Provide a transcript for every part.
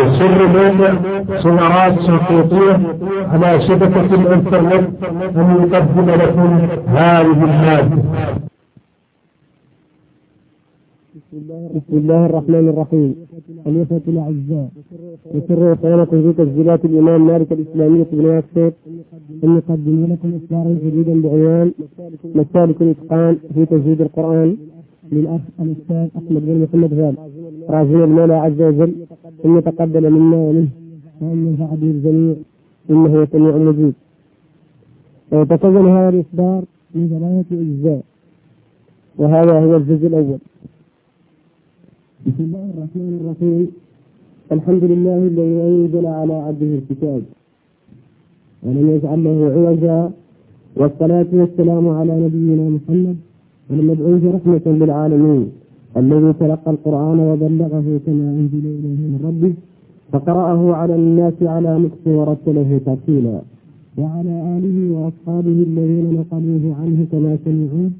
يسر موقع سمارات شرقيطية على شبكة الإنترنت أن يقدم لكم هذه المادة بسم الله الرحمن الرحيم. الإخوة الأعزاء. يسر إخوانكم في تسجيلات الإمام مالك الإسلامية بن ياسر أن يقدم لكم إصدارا جديدا بعنوان مسالك الإتقان في تجويد القرآن. للأخ الأستاذ أحمد بن محمد غال راجين المولى عز وجل. أن يتقبل منا ومنه. وأن ينفع به الجميع. إنه سميع مجيد تكون هذا الإصدار من ثلاثة أجزاء وهذا هو الجزء الأول. بسم الله الرحمن الرحيم. الحمد لله الذي أنزل على عبده الكتاب. ولم يجعل له عوجا. والصلاة والسلام على نبينا محمد. المبعوث رحمة للعالمين. الذي تلقى القرآن وبلغه كما أنزل إليه من ربه فقرأه على الناس على مكس ورتله ترتيلا. وعلى آله وأصحابه الذين نقلوه عنه كما سمعوه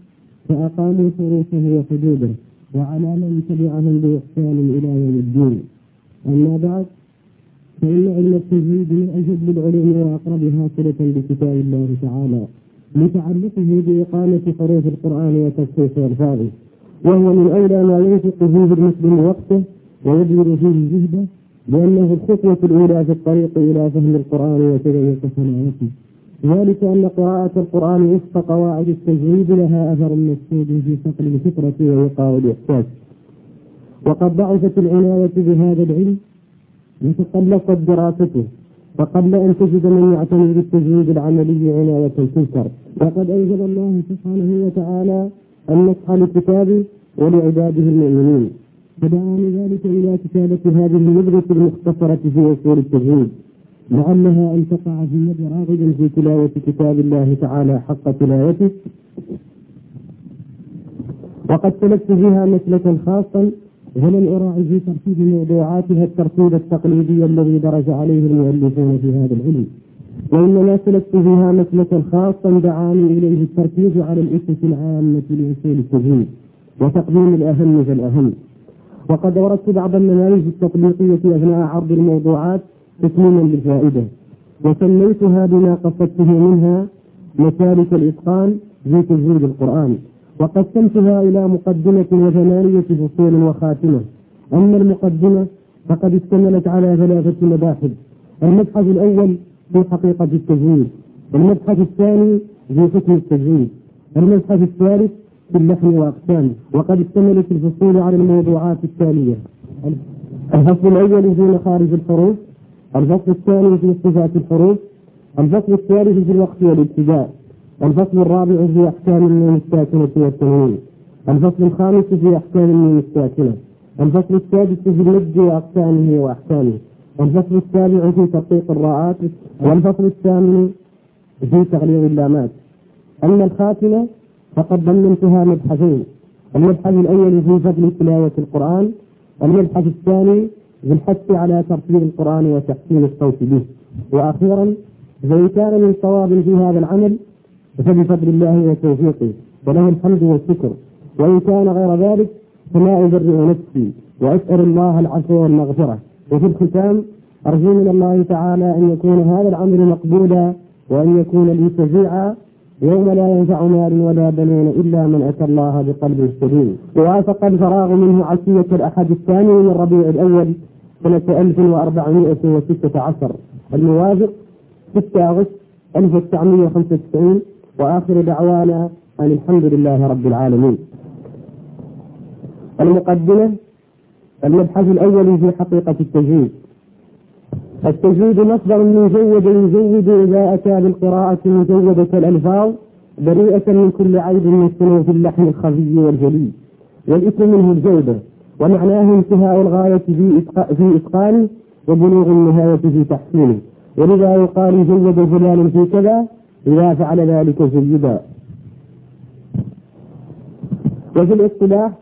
فأقاموا شروطه وحدوده وعلى من تبعهم بإحسان إلى يوم الدين. أما بعد فإن علم التجويد من أجل العلوم وأقربها صلة بكتاب الله تعالى لتعلقه بإقامة حروف القرآن وتفسير ألفاظه. وهو من أولى ما ينفق فيه المسلم وقته ويبذل فيه جهده لأنه الخطوة الأولى في الطريق إلى فهم القرآن وتدويق صناعته ذلك أن قراءة القرآن وفق قواعد التجويد لها أثر مسدود في صقل الفطرة ووقار الإحساس. وقد ضعفت العناية بهذا العلم وتقلصت دراسته فقبل أن تجد من يعتني بالتجويد العملي عناية تنكر وقد أنزل الله سبحانه وتعالى النصح لكتابه ولعباده المؤمنين. فدعا لذلك إلى كتابة هذه النبذة المختصرة في أصول التجويد لعلها أن تقع في يد راغب في تلاوة كتاب الله تعالى حق تلاوته. وقد سلكت فيها مسلكا خاصا ولم أراعي في ترتيب موضوعاتها الترتيب التقليدي الذي درج عليه المؤلفون في هذا العلم. وإنما سلكت فيها مسلكا خاصا دعاني إليه التركيز على الأسس العامة لأصول التجويد وتقديم الأهم فالأهم وقد وردت بعض النماذج التطبيقية أثناء عرض الموضوعات تسليما للفائدة. وسميتها بما قصدته منها مسالك الإتقان في تجويد القرآن. وقسمتها إلى مقدمة وثمانية فصول وخاتمة. أما المقدمة فقد اشتملت على ثلاثة مباحث. المبحث الأول في حقيقة التجويد. المبحث الثاني في حكم التجويد. المبحث الثالث في اللحن وأقسامه وقد اشتملت الفصول على الموضوعات التالية. الفصل الأول في مخارج الحروف. الفصل الثاني في صفات الحروف. الفصل الثالث في الوقت والابتداء. الفصل الرابع في أحكام النون الساكنة والتنوين. الفصل الخامس في أحكام النون الساكنة. الفصل السادس في المد وأقسامه وأحكامه. الفصل السابع في تطبيق الراءات والفصل الثامن في تغليظ اللامات. أما الخاتمة فقد ضمنتها مبحثين المبحث الأول في فضل تلاوة القرآن المبحث الثاني في الحث على ترتيب القرآن وتحسين الصوت به. وأخيرا فإن كان من صواب في هذا العمل فبفضل الله وتوفيقه وله الحمد والشكر. وإن كان غير ذلك فما أبرئ نفسي وأسأل الله العفو والمغفرة. وفي الختام أرجو من الله تعالى أن يكون هذا الأمر مقبولا وأن يكون لي شفيعا يوم لا ينفع مال ولا بنون إلا من أتى الله بقلب سليم. ووافق الفراغ منه عشية الأحد الثاني من ربيع الأول سنة 1416 الموافق 6 أغسطس 1995 وآخر دعوانا أن الحمد لله رب العالمين. المقدمة المبحث الأول في حقيقة التجويد التجويد مصدر من جود يجود إذا أتى بالقراءة مجودة الألفاظ بريئة من كل عيب من صنوف اللحن الخفي والجلي والاسم منه الجودة ومعناه انتهاء الغاية في في إتقانه وبلوغ النهاية في تحسينه. ولذا يقال جيد فلان في كذا إذا فعل ذلك جيدا. وفي الاصطلاح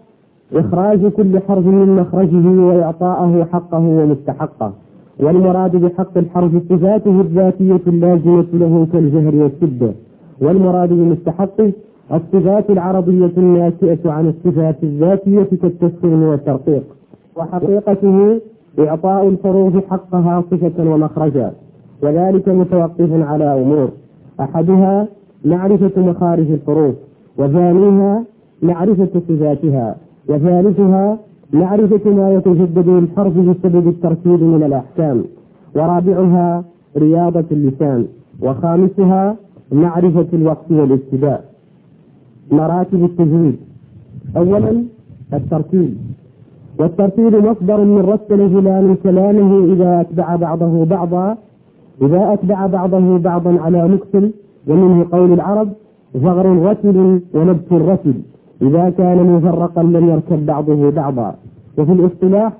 إخراج كل حرف من مخرجه وإعطاءه حقه ومستحقه. والمراد بحق الحرف صفاته الذاتية اللازمة له كالجهر والشدة والمراد بمستحقه الصفات العربية الناشئة عن الصفات الذاتية كالتسخين والترقيق. وحقيقته إعطاء الحروف حقها صفة ومخرجا. وذلك متوقف على أمور. أحدها معرفة مخارج الحروف وثانيها معرفة صفاتها. وثالثها معرفة ما يتجدد الحرف بسبب التركيب من الأحكام. ورابعها رياضة اللسان. وخامسها معرفة الوقت والابتداء مراتب التجويد أولا الترتيب. والترتيب مصدر من رتل فلان كلامه إذا أتبع بعضه بعضا. إذا أتبع بعضه بعضا على مكتل ومنه قول العرب زغر رتل ونبت رتل إذا كان مفرقا لم يركب بعضه بعضا. وفي الاصطلاح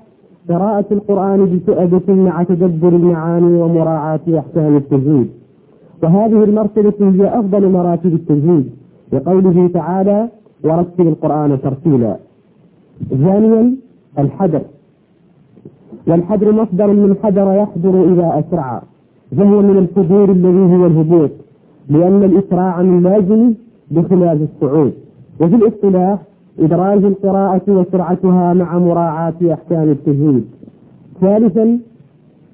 قراءة القرآن بسؤدة مع تدبر المعاني ومراعاة أحكام التجويد وهذه المرتبة هي أفضل مراتب التجويد لقوله تعالى ورتل القرآن ترتيلا ثانيا الحذر والحذر مصدر من حذر يحذر إذا أسرع. فهو من الحضور الذي هو الهبوط. لأن الإسراع من لازم بخلاف الصعود. وفي الاصطلاح إدراج القراءة وسرعتها مع مراعاة أحكام التجويد. ثالثا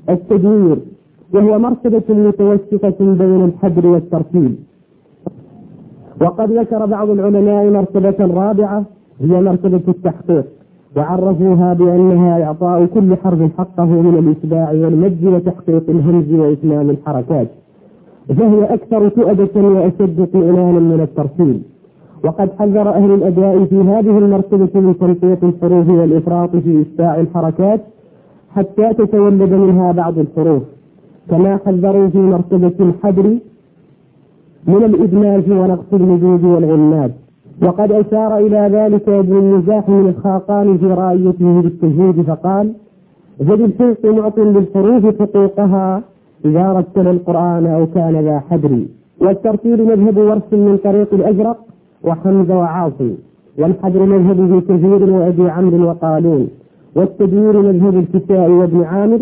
التدوير وهو مرتبة متوسطة بين الحذر والترتيب. وقد ذكر بعض العلماء مرتبة رابعة هي مرتبة التحقيق وعرفوها بأنها إعطاء كل حرف حقه من الإتباع والمد وتحقيق الهمز وإتمام الحركات. فهي أكثر تؤدة وأشد اطمئنانا من الترتيب. وقد حذر أهل الأداء في هذه المرتبة من تنطيط الحروف والإفراط في إساء الحركات حتى تتولد منها بعض الحروف. كما حذروا في مرتبة الحذر من الإدماج ونقص المدود والغنات وقد أشار إلى ذلك ابن النزاح من الخاقان في رأيته بالتجويد فقال زد الحوق معط للحروف حقوقها إذا رتل القرآن أو كان ذا حدر. والترتيل مذهب ورث من طريق الأزرق وحمزة وعاصم والحجر مذهب ابن كثير وأبي عمرو وقالون والتدوير مذهب الكساء وابن عامر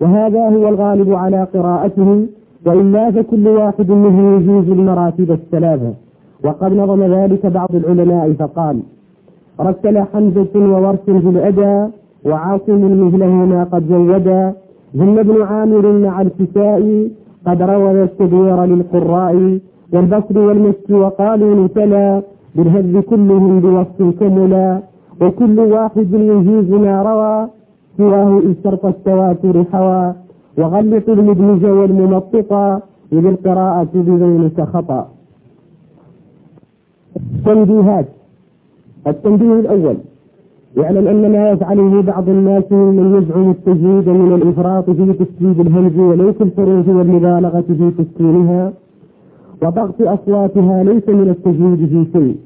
وهذا هو الغالب على قراءته وإلا فكل واحد منهم يجوز المراتب الثلاثة وقد نظم ذلك بعض العلماء فقال رتل حمزة وورث الأدى وعاصم مثله ما قد زودا ثم ابن عامر مع الكساء قد روى التدوير للقراء والبصر والمسك وقالوا نتلا بالهز كلهم بوصف كملا وكل واحد يجيز ما روى سواه إن شرط التواتر حوى. وغلط المدمج والمنطقا إذ القراءة بذلك خطأ تنبيهات التنبيه الأول. يعلم أن ما يفعله بعض الناس من يزعم التجويد من الإفراط في تسديد الهمز وليس الحروف والمبالغة في تسكينها. وضغط أصواتها ليس من التجويد في شيء.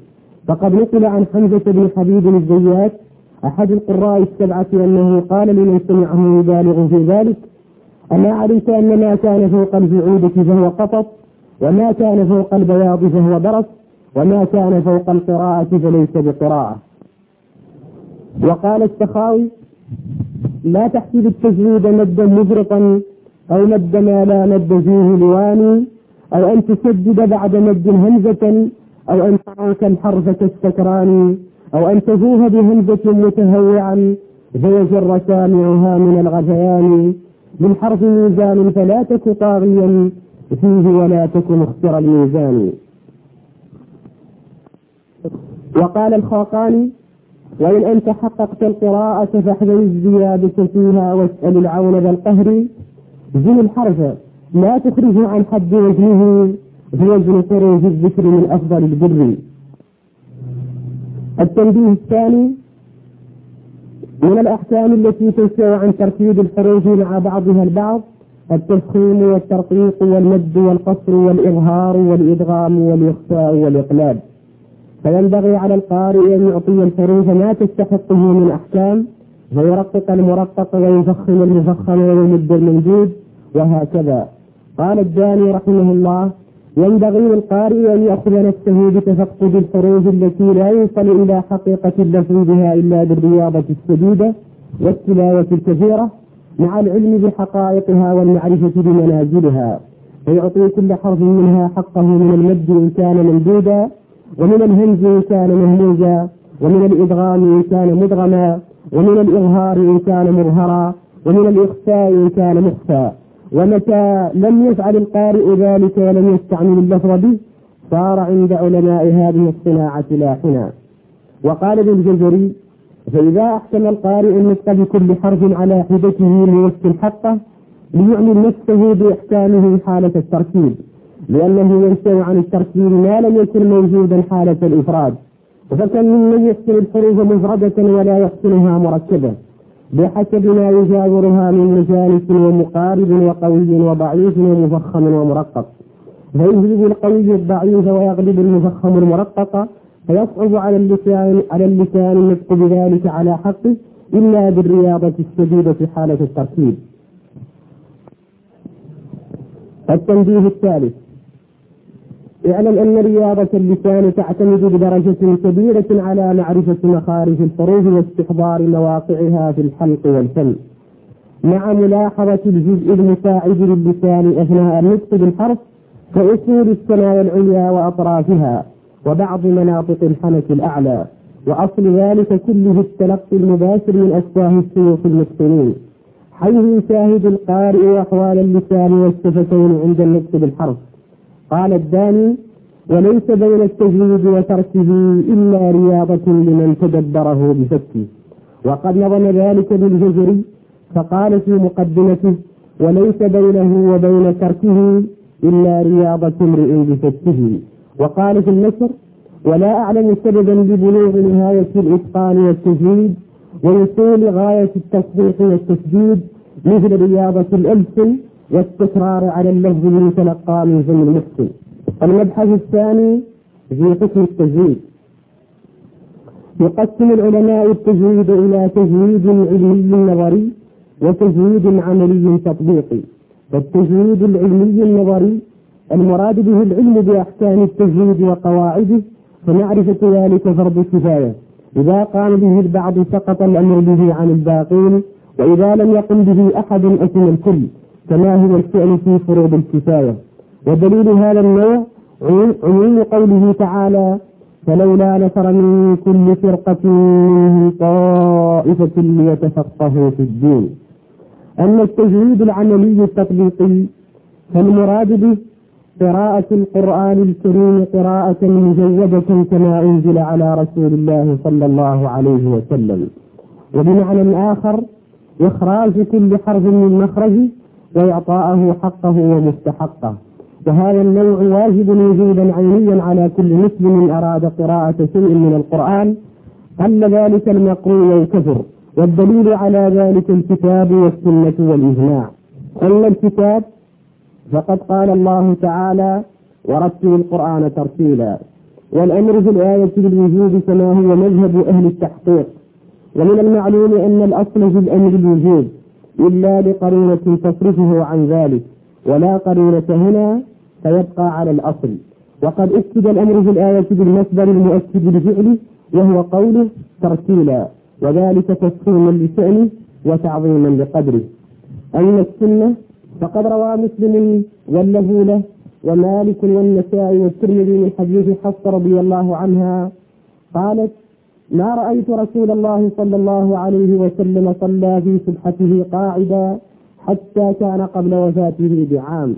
فقد نقل عن حمزة بن حبيب الزيات أحد القراء السبعة أنه قال لمن سمعه يبالغ في ذلك أما علمت أن ما كان فوق الجعودة فهو قطط وما كان فوق البياض فهو برص وما كان فوق القراءة فليس بقراءة. وقال السخاوي لا تحسب التجويد مدا مفرطا أو مد ما لا مد فيه لوان أو أن تشدد بعد مد همزة أو أن تلوك الحرف كالسكران أو أن تفوه بهمزة متهوعا فيفر سامعها من الغثيان بالحرف ميزان فلا تك طاغيا فيه ولا تك مختر الميزان. وقال الخاقاني وإن أنت حققت القراءة فاحذر الزيادة فيها واسأل العون ذا القهر. زن الحرف لا تخرجه عن حد وجهه بوزن خروج الذكر من أفضل البر. التنبيه الثاني من الأحكام التي تنشأ عن ترتيب الحروف مع بعضها البعض التفخيم والترقيق والمد والقصر والإظهار والإدغام والإخفاء والإقلاب. فينبغي على القارئ أن يعطي الحروف ما تستحقه من أحكام فيرقق المرقق ويفخم المفخم ويمد الممدود وهكذا. قال الداني رحمه الله ينبغي للقارئ أن يأخذ نفسه بتفقد الحروف التي لا يوصل إلى حقيقة اللفظ بها إلا بالرياضة الشديدة والتلاوة الكثيرة مع العلم بحقائقها والمعرفة بمنازلها. فيعطي كل حرف منها حقه من المد إن كان ممدودا ومن الهمز إن كان مهموزا ومن الإدغام إن كان مدغما ومن الإظهار إن كان مظهرا ومن الإخفاء إن كان مخفى. ومتى لم يفعل القارئ ذلك ولم يستعمل اللفظ به صار عند علماء هذه الصناعة لاحنا. وقال ابن الجزري فإذا أحسن القارئ النطق بكل حرف على حدته ليحسن حقه ليعلن نفسه بإحكامه حالة التركيب. لأنه ينشأ عن التركيب ما لم يكن موجودا حالة الإفراد. فكم ممن يحسن الحروف مفردة ولا يحسنها مركبة. بحسب ما يجاورها من مجالس ومقارب وقوي وضعيف ومفخم ومرقق فيجلب القوي الضعيف ويغلب المفخم المرقق فيصعب على اللسان على اللسان النطق بذلك على حقه إلا بالرياضة الشديدة في حالة التركيب. التنبيه الثالث اعلم أن رياضة اللسان تعتمد بدرجة كبيرة على معرفة مخارج الحروف واستحضار مواقعها في الحلق والفم. مع ملاحظة الجزء المساعد للسان أثناء النطق بالحرف كأصول الثنايا العليا وأطرافها وبعض مناطق الحنك الأعلى. وأصل ذلك كله التلقي المباشر من أفواه الشيوخ المتقنين. حيث يشاهد القارئ أحوال اللسان والشفتين عند النطق بالحرف. قال الداني وليس بين التجويد وتركه إلا رياضة لمن تدبره بفكه وقد نظم ذلك بالجزري فقال في مقدمته وليس بينه وبين تركه إلا رياضة امرئ بفكه وقال في النشر ولا أعلم سببا لبلوغ نهاية الإتقان والتجويد ووصول غاية التصديق والتسديد مثل رياضة الألسن والتكرار على اللفظ المتلقى من فم المحسن المبحث الثاني في حكم التجويد. يقسم العلماء التجويد إلى تجويد علمي نظري وتجويد عملي تطبيقي. فالتجويد العلمي النظري المراد به العلم بأحكام التجويد وقواعده فمعرفة ذلك فرض كفاية إذا قام به البعض سقط الأمر به عن الباقين وإذا لم يقم به أحد أثم الكل. كما هو الفعل في فروض الكفاية. ودليل هذا النوع عموم قوله تعالى فلولا نفر من كل فرقة منهم طائفة ليتفقهوا في الدين. أما التجويد العملي التطبيقي فالمراد به قراءة القرآن الكريم قراءة مجودة كما أنزل على رسول الله صلى الله عليه وسلم. وبمعنى آخر إخراج كل حرف من مخرجه وإعطاءه حقه ومستحقه. وهذا النوع واجب وجودا عينيا على كل مسلم أراد قراءة شيء من القرآن. قل ذلك المقروء وكثر والدليل على ذلك الكتاب والسنة والإجماع. أما الكتاب فقد قال الله تعالى ورتل القرآن ترتيلا والأمر في الآية بالوجوب كما هو مذهب أهل التحقيق. ومن المعلوم أن الأصل في الأمر الوجوب. إلا لقرينة تصرفه عن ذلك ولا قرينة هنا فيبقى على الأصل. وقد أكد الأمر في الآية بالمصدر المؤكد لفعله وهو قوله ترتيلا وذلك تفخيما لشأنه وتعظيما لقدره. أما السنة فقد روى مسلم وله له ومالك والنسائي والترمذي من حديث حفصة رضي الله عنها قالت ما رأيت رسول الله صلى الله عليه وسلم صلى في سبحته قاعدا حتى كان قبل وفاته بعام.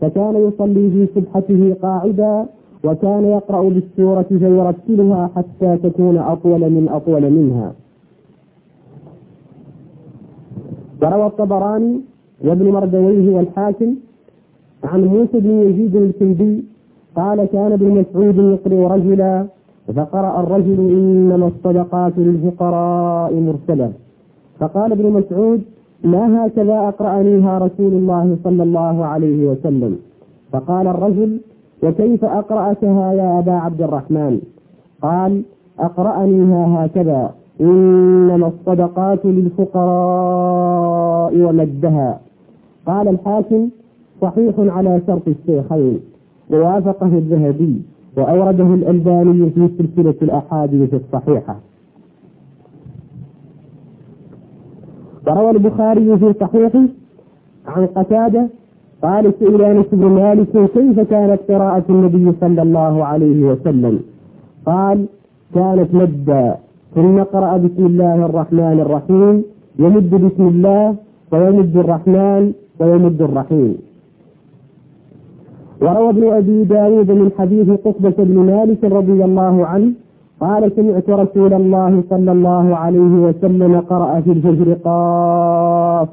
فكان يصلي في سبحته قاعدا وكان يقرأ بالسورة فيرتلها حتى تكون أطول من أطول منها. وروى الطبراني وابن مردويه والحاكم عن موسى بن يزيد الكندي قال كان ابن مسعود يقرأ رجلا فقرأ الرجل إنما الصدقات للفقراء مرسلة فقال ابن مسعود ما هكذا أقرأنيها رسول الله صلى الله عليه وسلم؟ فقال الرجل وكيف أقرأتها يا أبا عبد الرحمن؟ قال أقرأنيها هكذا إنما الصدقات للفقراء ومدها. قال الحاكم صحيح على شرط الشيخين. ووافقه الذهبي. وأورده الألباني في سلسلة الأحاديث الصحيحة. وروى البخاري في صحيحه عن قتادة قال سئل أنس بن مالك كيف كانت قراءة النبي صلى الله عليه وسلم؟ قال كانت مدا ثم قرأ بسم الله الرحمن الرحيم. يمد بسم الله ويمد الرحمن ويمد الرحيم. وروى ابن أبي داود من حديث قطبة بن مالك رضي الله عنه قال سمعت رسول الله صلى الله عليه وسلم قرأ في الفجر قاف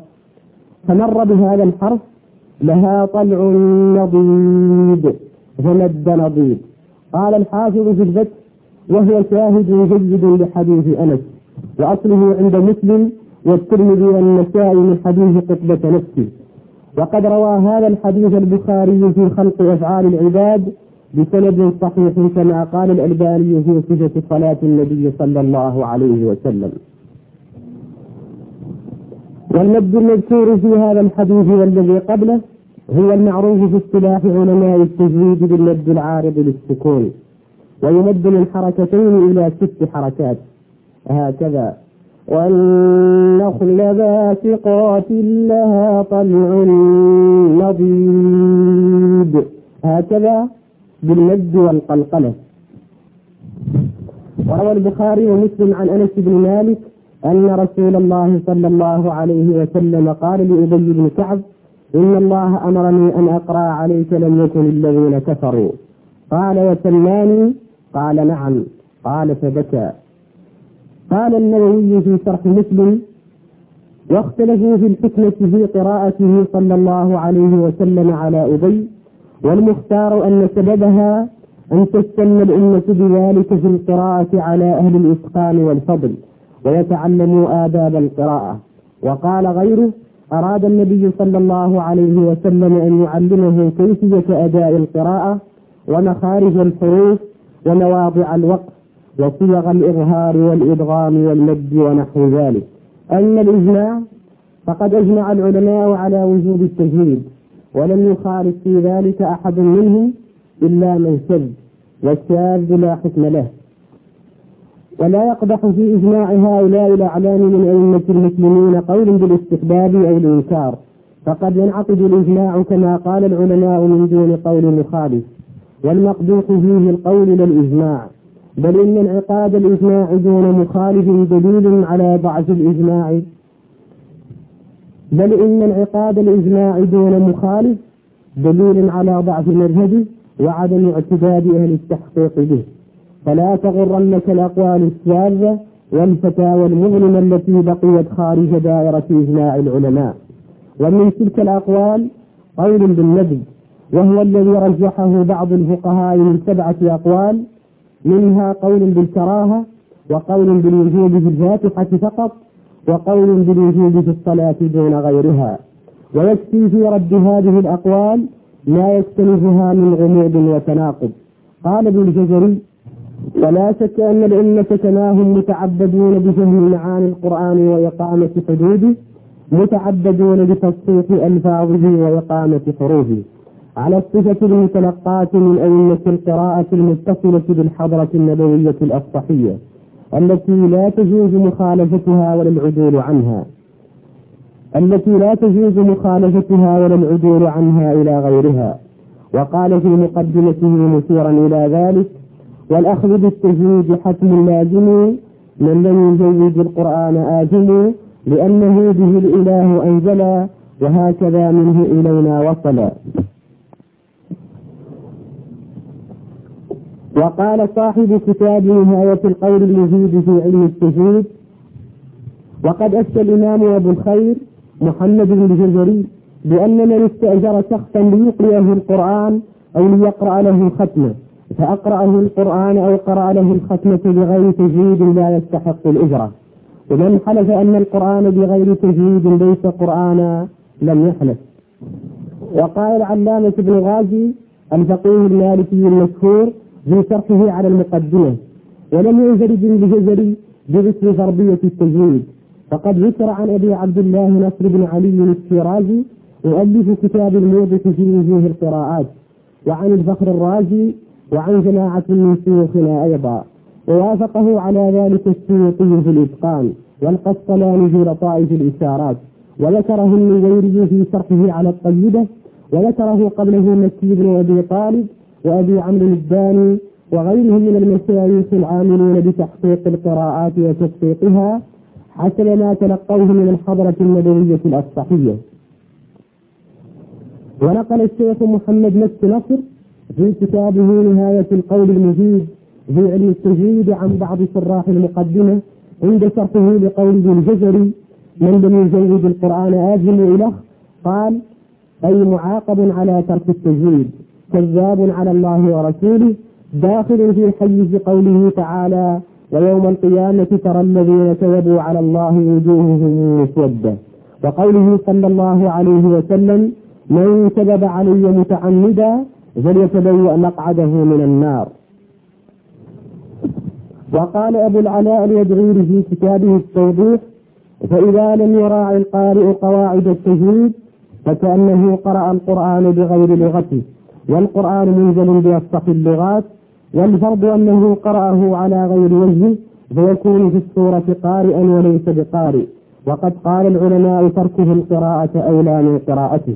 فمر بهذا الحرف لها طلع نضيد فمد نضيد. قال الحافظ في الفتح وهو شاهد جيد لحديث أنس وأصله عند مسلم والترمذي والنسائي من حديث قطبة نفسه. وقد روى هذا الحديث البخاري في خلق أفعال العباد بسند صحيح كما قال الألباني في صفة صلاة النبي صلى الله عليه وسلم. والمد المذكور في هذا الحديث والذي قبله هو المعروف في اصطلاح علماء التجويد بالمد العارض للسكون ويمد من حركتين إلى ست حركات هكذا. والنخل باسقات لها طلع نضيد. هكذا بالمد والقلقلة. وروى البخاري ومسلم عن أنس بن مالك أن رسول الله صلى الله عليه وسلم قال لأبي بن كعب إن الله أمرني أن أقرأ عليك لم يكن الذين كفروا. قال وسلاني قال نعم. قال فبكى. قال النووي في شرح مسلم واختلفوا في الحكمة في قراءته صلى الله عليه وسلم على أبي والمختار أن سببها أن تستن الأمة بذلك في القراءة على أهل الإتقان والفضل ويتعلموا آداب القراءة. وقال غيره أراد النبي صلى الله عليه وسلم أن يعلمه كيفية أداء القراءة ومخارج الحروف ومواضع الوقف. وصيغ الإظهار والإدغام والمد ونحو ذلك. أما الإجماع فقد أجمع العلماء على وجوب التجويد ولم يخالف في ذلك أحد منهم إلا من شذ والشاذ لا حكم له. ولا يقدح في إجماع هؤلاء الأعلام من أئمة المسلمين قول بالاستحباب أو الإنكار. فقد ينعقد الإجماع كما قال العلماء من دون قول مخالف والمقدوح فيه القول للإجماع. بل إن انعقاد الإجماع دون مخالف دليل على ضعف الإجماع. بل إن انعقاد الإجماع دون مخالف دليل على ضعف مذهبه وعدم اعتداد أهل التحقيق به. فلا تغرنك الأقوال الشاذة والفتاوى المظلمة التي بقيت خارج دائرة إجماع العلماء. ومن تلك الأقوال قول بالندب وهو الذي رجحه بعض الفقهاء من سبعة أقوال منها قول بالكراهة وقول بالوجوب في الفاتحة فقط وقول بالوجوب في الصلاة دون غيرها. ويكفي في رد هذه الأقوال ما يختلفها من غموض وتناقض. قال ابن الجزري ولا شك أن الأمة كما هم متعبدون بفهم معاني القرآن وإقامة حدوده متعبدون بتصحيح ألفاظه وإقامة حروفه. على الصفة المتلقاة من أئمة القراءة المتصلة بالحضرة النبوية الأفصحية التي لا تجوز مخالفتها ولا العدول عنها. التي لا تجوز مخالفتها ولا العدول عنها إلى غيرها. وقال في مقدمته مشيرا إلى ذلك والأخذ بالتجويد حتم لازم من لم يجوز القرآن آثم لأنه به الإله أنزل وهكذا منه إلينا وصل. وقال صاحب كتاب نهاية القول المزيد في علم التجويد وقد أفتى الإمام أبو الخير محمد بن الجزري بأن من استأجر شخصا ليقرئه القرآن أو ليقرأ له ختمة فأقرأه القرآن أو قرأ له الختمة بغير تجويد لا يستحق الأجرة. ومن حلف أن القرآن بغير تجويد ليس قرآنا لم يحلف. وقال العلامة ابن غازي الفقيه المالكي المشهور في شرحه على المقدمة ولم ينفرد الجزري بذكر تربية التجويد. فقد ذكر عن أبي عبد الله نصر بن علي الشيرازي يؤلف كتاب الموضح في وجوه القراءات وعن الفخر الرازي وعن جماعة من شيوخنا أيضا. ووافقه على ذلك السيوطي في الإتقان والقسطلاني في لطائف الإشارات. وذكره النويري في شرحه على الطيبة وذكره قبله مكي بن أبي طالب وأبي عمرو الداني وغيرهم من المشايخ العاملين بتحقيق القراءات وتدقيقها حسب ما تلقوه من الحضرة النبوية الأصحية ونقل الشيخ محمد نفس نصر في كتابه نهاية القول المفيد في علم التجويد عن بعض شراح المقدمة عند شرحه لقوله الجزري من لم يجود القرآن آجل إله قال أي معاقب على ترك التجويد. كذاب على الله ورسوله داخل في حيز قوله تعالى ويوم القيامة ترى الذين كذبوا على الله وجوههم مسودة وقوله صلى الله عليه وسلم من كذب علي متعمدا فليتبوأ مقعده من النار وقال أبو العلاء اليدعيري في كتابه التوضيح فإذا لم يراعي القارئ قواعد التجويد فكأنه قرأ القرآن بغير لغته والقرآن منزل بأفصح اللغات والفرض أنه قرأه على غير وجهه فيكون في السورة قارئا وليس بقارئ. وقد قال العلماء تركه القراءة أولى من قراءته.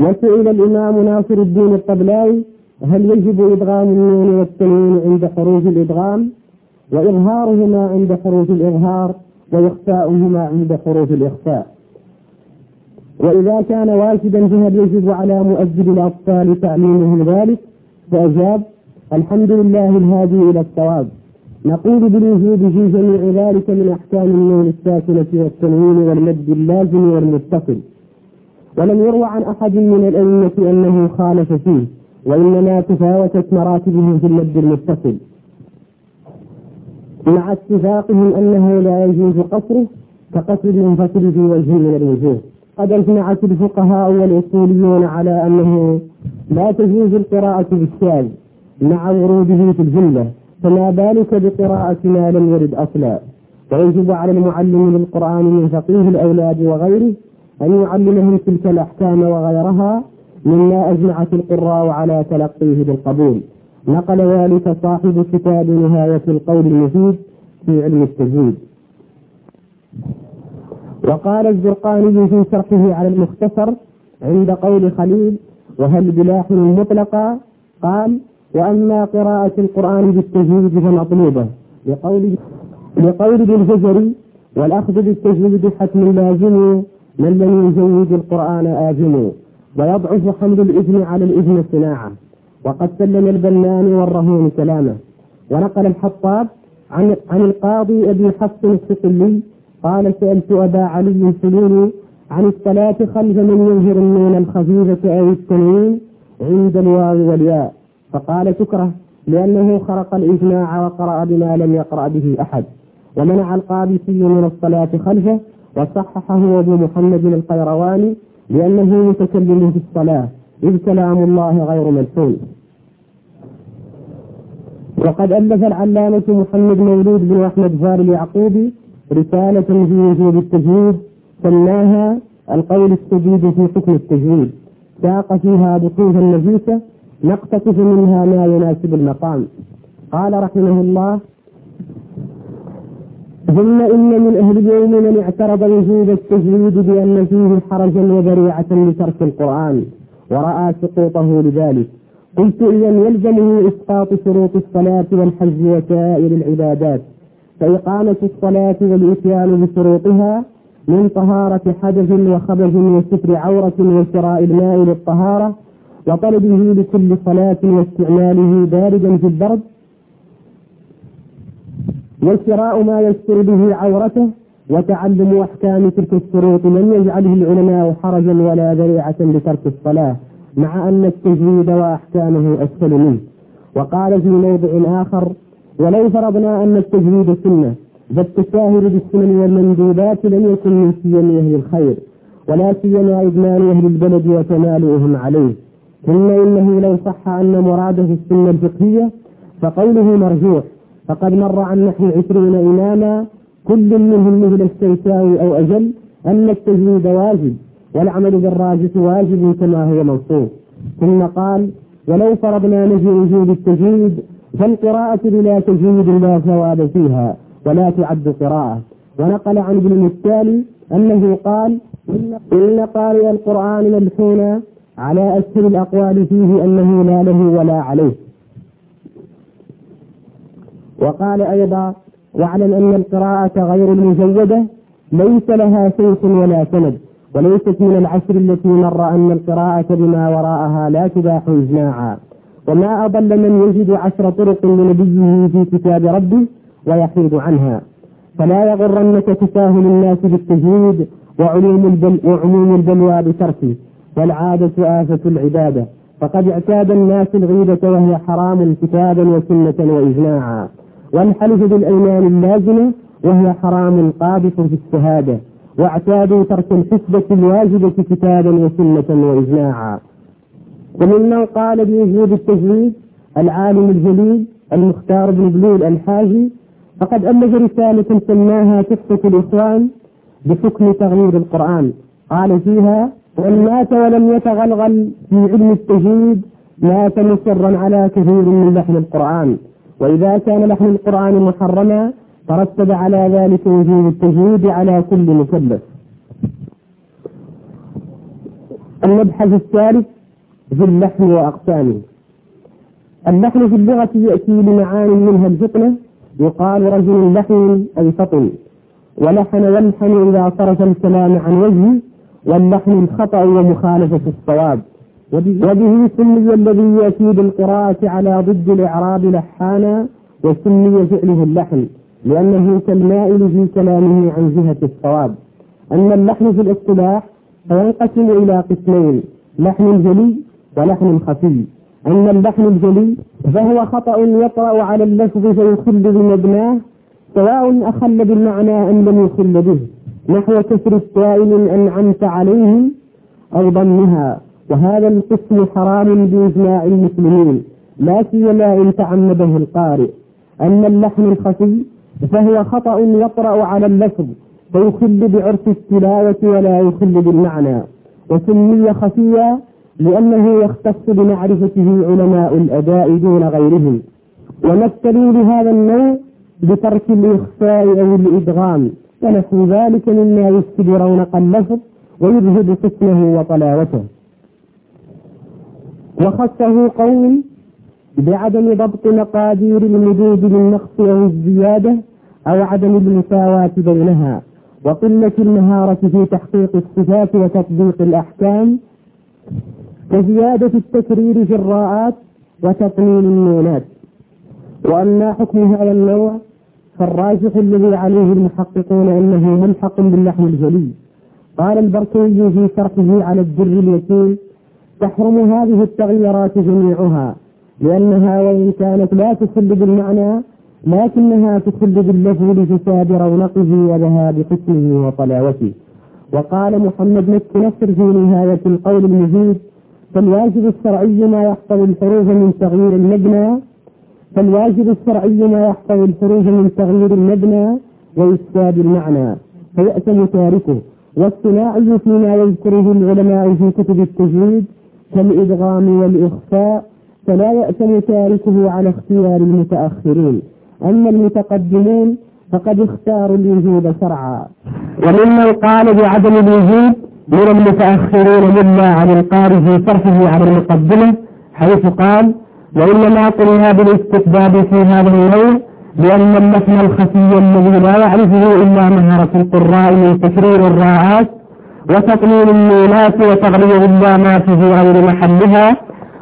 وسئل الإمام ناصر الدين الطبلاوي هل يجب إدغام النون والتنوين عند حروف الإدغام؟ وإظهارهما عند حروف الإظهار وإخفاؤهما عند حروف الإخفاء. وإذا كان واجبا فهل يجب على مؤجل الأطفال تعليمهم ذلك فأجاب الحمد لله الهادي إلى الصواب. نقول بالوجوب في جميع ذلك من أحكام النون الساكنة والتنوين والمد اللازم والمتصل. ولم يروى عن أحد من الأئمة أنه خالف فيه وإنما تفاوتت مراتبه في المد المتصل. مع اتفاقهم أنه لا يجوز قصره كقصر المنفصل في وجه من الوجوه. قد أجمعت الفقهاء والأصوليون على أنه لا تجوز القراءة بالشاذ مع وروده في الجملة فما بالك بقراءة ما لم يرد أصلا؟ ويجب على المعلم للقرآن من فقيه الأولاد وغيره أن يعلمهم تلك الأحكام وغيرها مما أجمعت القراء على تلقيه بالقبول. نقل ذلك صاحب كتاب نهاية القول المفيد في علم التجويد. وقال الزرقاني في شرحه على المختصر عند قول خليل وهل بلاحن مطلقا قال وأما قراءة القرآن بالتجويد فمطلوبة لقول لقول الجزري والأخذ بالتجويد حتم لازم من لم يجود القرآن آجم ويضعف حمل الإذن على الإذن صناعة وقد سلم البنان والرهون كلامه ونقل الحطاب عن عن القاضي أبي حفص الصقلي قال سألت أبا علي السلوني عن الصلاة خلف من يظهر النون الخفيفة أو التنوين عند الواو والياء. فقال تكره لأنه خرق الإجماع وقرأ بما لم يقرأ به أحد. ومنع القابسي من الصلاة خلفه وصححه أبو محمد القيرواني لأنه متكلم في الصلاة إذ كلام الله غير ملحون وقد ألف العلامة محمد مولود بن أحمد فار اليعقوبي رسالة في وجوب التجويد سماها القول السديد في حكم التجويد. ساق فيها بطوفا نفيسة نقتطف منها ما يناسب المقام. قال رحمه الله ثم إن من أهل اليوم من اعترض وجوب التجويد بأن فيه حرجا وذريعة لترك القرآن ورأى سقوطه لذلك. قلت إذا يلزمه إسقاط شروط الصلاة والحج وسائر العبادات. فإقامة الصلاة والإتيان بشروطها من طهارة حدث وخبث وستر عورة وشراء الماء للطهارة وطلبه لكل صلاة واستعماله باردا في البرد وشراء ما يستر به عورته وتعلم أحكام تلك الشروط لم يجعله العلماء حرجا ولا ذريعة لترك الصلاة مع أن التجويد وأحكامه أسهل منه. وقال في موضع آخر ولو فرضنا أن التجويد سنة فالتساهل بالسنن والمندوبات لم يكن من سيم أهل الخير ولا سيما إدمان أهل البلد وتمالؤهم عليه. ثم إنه لو صح أن مراده السنة الفقهية فقوله مرجوح فقد مر عن نحو عشرين إماما كل منهم مثل الشيشاوي أو أجل أن التجويد واجب والعمل بالراجح واجب كما هو منصوص ثم قال ولو فرضنا نفي وجود التجويد فالقراءة بلا تجويد لا ثواب فيها ولا تعد قراءة. ونقل عن ابن التالي أنه قال إن قارئ القرآن مدحونا على أسهل الأقوال فيه أنه لا له ولا عليه. وقال أيضا واعلم أن القراءة غير المجودة ليس لها شيخ ولا سند وليست من العشر التي مر أن القراءة بما وراءها لا تباح إجماعا. وما أضل من يجد عشر طرق لنبيه في كتاب ربه ويحيد عنها. فلا يغرنك تساهل الناس بالتجويد وعلوم البل وعموم البلوى بتركه والعادة آفة العبادة. فقد اعتاد الناس الغيبة وهي حرام كتابا وسنة وإجماعا. والحلف بالأيمان اللازمة وهي حرام قابح في الشهادة. واعتادوا ترك الحسبة الواجبة كتابا وسنة وإجماعا. وممن قال بوجود التجويد العالم الجليل المختار بن بلول الحاجي فقد ألف رسالة سماها تحفة الإخوان بحكم تغيير القرآن. قال فيها ومن مات ولم يتغلغل في علم التجويد مات مصرا على كثير من لحن القرآن. وإذا كان لحن القرآن محرما ترتب على ذلك وجوب التجويد على كل مكلف. المبحث الثالث في اللحن وأقسامه. اللحن في اللغة يأتي لمعان منها الفطنة يقال رجل لحن أي فطن. ولحن يلحن إذا صرف الكلام عن وجهه واللحن الخطأ ومخالفة الصواب. وبه سمي الذي يأتي بالقراءة على ضد الإعراب لحانا وسمي فعله اللحن لأنه كالمائل في كلامه عن جهة الصواب. أما اللحن في الاصطلاح فينقسم إلى قسمين لحن جلي ولحن خفي. أما اللحن الجلي فهو خطأ يطرأ على اللفظ فيخل بمبناه سواء أخل بالمعنى أم لم يخل به. نحو كسر من أنعمت عليهم أو ضمها. وهذا القسم حرام بإجماع المسلمين لا سيما إن تعمده القارئ. أما اللحن الخفي فهو خطأ يطرأ على اللفظ فيخل بعرف التلاوة ولا يخل بالمعنى. وسمي خفيا لأنه يختص بمعرفته علماء الأداء دون غيرهم. ومثلوا لهذا النوع بترك الإخفاء أو الإدغام. ونحو ذلك مما يفسد رونق اللفظ ويذهب قسمه وطلاوته. وخصه قول بعدم ضبط مقادير المدود بالنقص أو الزيادة أو عدم المساواة بينها. وقلة المهارة في تحقيق الصفات وتطبيق الأحكام. كزيادة التكرير في الراءات وتقليل النونات وأما حكم هذا النوع فالراجح الذي عليه المحققون أنه ملحق باللحم الجلي. قال البركوي في شرحه على الدر اليتيم تحرم هذه التغييرات جميعها لأنها وإن كانت لا تخل بالمعنى لكنها تخل باللفظ لفساد رونقه وذهاب حكمه وطلاوته. وقال محمد مكي نصر في نهاية القول المجيد فالواجب الشرعي ما يحتوي الحروف من تغيير المبنى فالواجب الشرعي ما يحتوي الحروف من تغيير المبنى وإفساد المعنى فيأتم تاركه والصناعي فيما يذكره العلماء في كتب التجويد كالإدغام والإخفاء فلا يأتم تاركه على اختيار المتأخرين. أما المتقدمون فقد اختاروا الوجوب شرعا. وممن قال بعدم الوجوب من المتأخرين مما عن القارئ في صرفه على المقدمة حيث قال وإنما قلنا بالاستقبال في هذا النوع لأن اللحن الخفي الذي لا يعرفه إلا مهارة القراء من تكرير الراعات وتقليل النونات وتغليظ اللامات في غير محلها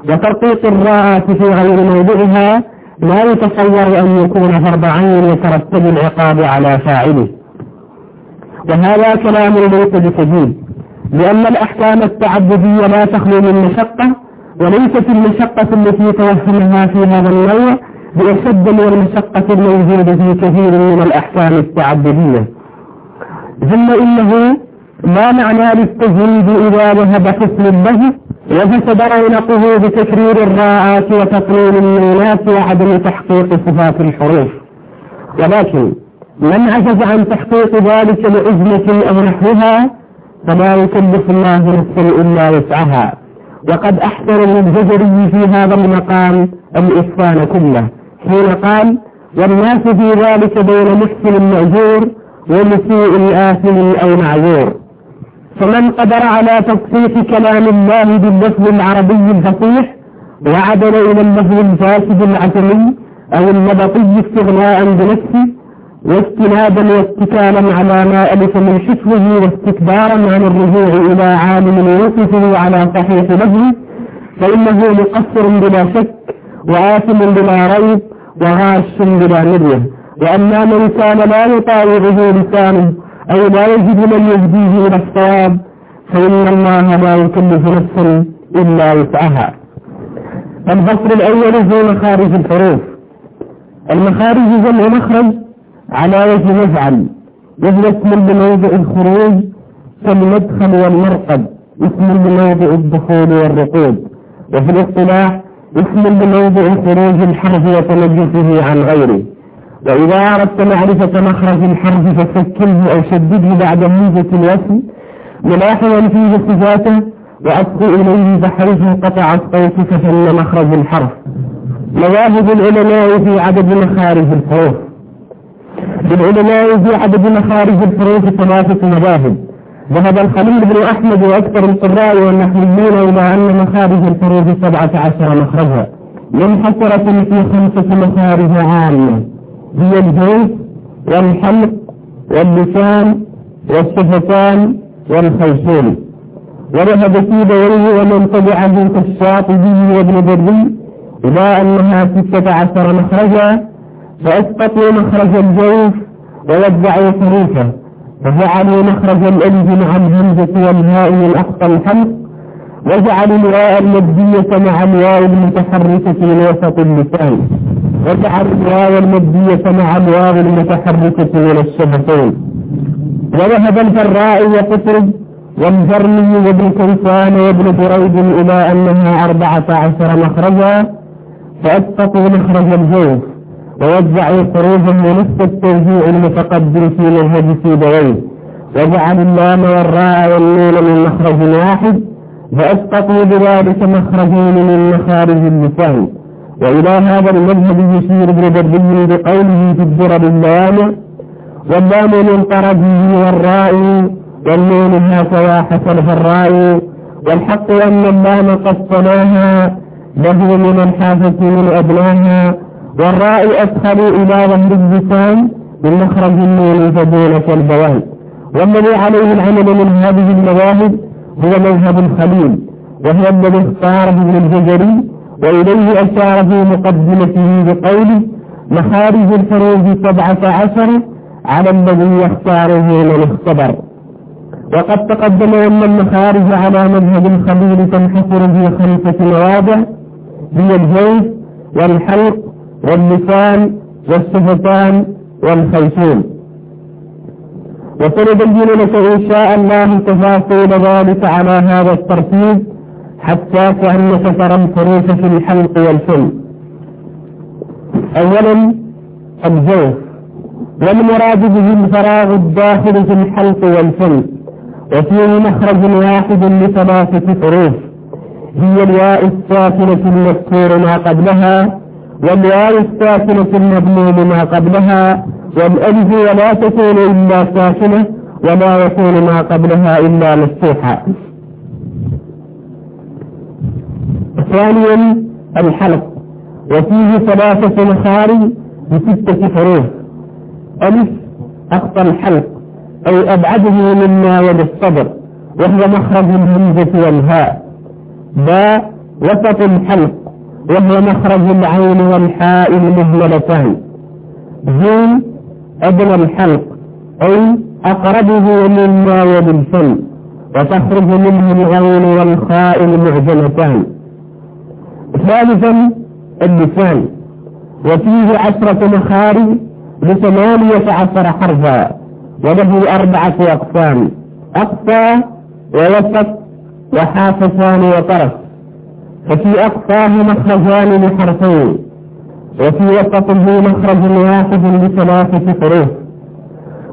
وترقيق الراءات في غير موضعها لا يتصور أن يكون فرض عين يترتب العقاب على فاعله. وهذا كلام ليس بسبيل لأن الأحكام التعبدية لا تخلو من مشقة وليست المشقة التي توهمها في هذا النوع بأشد من المشقة الموجودة في كثير من الأحكام التعبدية. ثم إنه لا معنى للتجريد إذا ذهب حسن له وفسد رونقه بتكرير الراءات وتقليل النونات وعدم تحقيق صفات الحروف. ولكن من عجز عن تحقيق ذلك لعزمة أو نحوها فلا يكلف الله نفسا إلا وسعها. وقد أحسن للزجري في هذا المقام الإحسان كله. حين قال والناس في ذلك بين محسن مأجور ومسيء آثم أو معذور. فمن قدر على تصحيح كلام الله باللفظ العربي الفصيح وعدل إلى اللفظ الفاسد العجمي أو النبطي استغناء بنفسه واجتنابا واتكالا على ما ألف من حفظه واستكبارا عن الرجوع إلى عالم يوقفه على صحيح له فإنه مقصر بلا شك وآثم بلا ريب وغاش بلا مرية وأما من كان لا يطاوعه لسانه أو لا يجد من يهديه إلى الصواب فإن الله لا يكلف نفسا إلا وسعها. الفصل الأول هو مخارج الحروف. المخارج جمع مخرج على وجه وهو اسم لموضع الخروج كالمدخل والمرقد. اسم لموضع الدخول والركوب وفي الاصطلاح اسم لموضع خروج الحرف وتنجسه عن غيره. وإذا أردت معرفة مخرج الحرف فسكنه أو شدده بعد همزة الوصل ملاحظا فيه صفاته وأبقي إليه بحيث قطع الصوت ففن مخرج الحرف. مواهب العلماء في عدد مخارج الحروف. للعلماء في عدد مخارج الحروف ثلاثة مذاهب ذهب الخليل بن أحمد وأكثر القراء والنحويين إلى أن مخارج الحروف سبعة عشر مخرجا منحصرة في خمسة مخارج عامة. هي الجوف والحلق واللسان والشفتان والخيشوم. وذهب سيبويه ومن تبعه كالشاطبي وابن بري إلى أنها ستة عشر مخرجا. فأسقطوا مخرج الجوف ووزعوا حروفه وجعلوا مخرج الألف مع الهمزة والهاء والأقصى الحمق وجعلوا الواء المادية مع الواو المتحركة من وسط اللسان وجعلوا الواو المادية مع الواو المتحركة من الشفتين. وذهب الفراء وقطرب والجرمي وابن كيسان وابن بريد إلى أنها أربعة عشر مخرجا فأسقطوا مخرج الجوف. ووزعوا خروجا ونصف التوزيع المتقدم في منهج سيبويه. وجعل اللام والراء والنون من مخرج واحد. فأسقطوا بذلك مخرجين من مخارج اللسان وإلى هذا المذهب يشير ابن بري بقوله في الدرر اللام واللام من طرده والراء والنون هكذا حسن الراء والحق أن اللام قصناها له من الحافة من أبناها. والراء أدخل إلى ظهر اللسان من مخرج النون فدون كالبواب والذي عليه العمل من هذه المواهب هو مذهب الخليل وهو الذي اختاره ابن الجزري وإليه أشار في مقدمته بقوله مخارج الحروف سبعة عشر على الذي يختاره من اختبر وقد تقدم أن المخارج على مذهب الخليل تنحصر في خمسة مواضع هي الجوف والحلق واللسان والشفتان والخيشوم وسنبين لك إن شاء الله تفاصيل ذلك على هذا الترتيب حتى كأنك ترى الحروف في الحلق والفم. أولا الجوف. والمراد به الفراغ الداخل في الحلق والفم. وفيه مخرج واحد لثلاثة حروف. هي الياء الساكنة المذكور ما قبلها. والواو الساكنة المضموم ما قبلها والألف ولا تكون إلا ساكنة ولا يكون ما قبلها إلا مفتوحا ثانيا الحلق. وفيه ثلاثة مخارج بستة حروف. ألف أقصى الحلق أي أبعده مما يد الصدر وهو مخرج الهمزة والهاء. باء وسط الحلق. وهو مخرج العين والحاء المهملتان. جيم أدنى الحلق أي أقربه مما يد الفم وتخرج منه العين والخاء المعجمتان. ثالثا اللسان وفيه عشرة مخارج بثمانية عشر حرفا وله أربعة أقسام أقصى ووسط وحافظان وطرف. ففي أقصاه مخرجان لحرفين وفي وسطه مخرج واحد لثلاثة حروف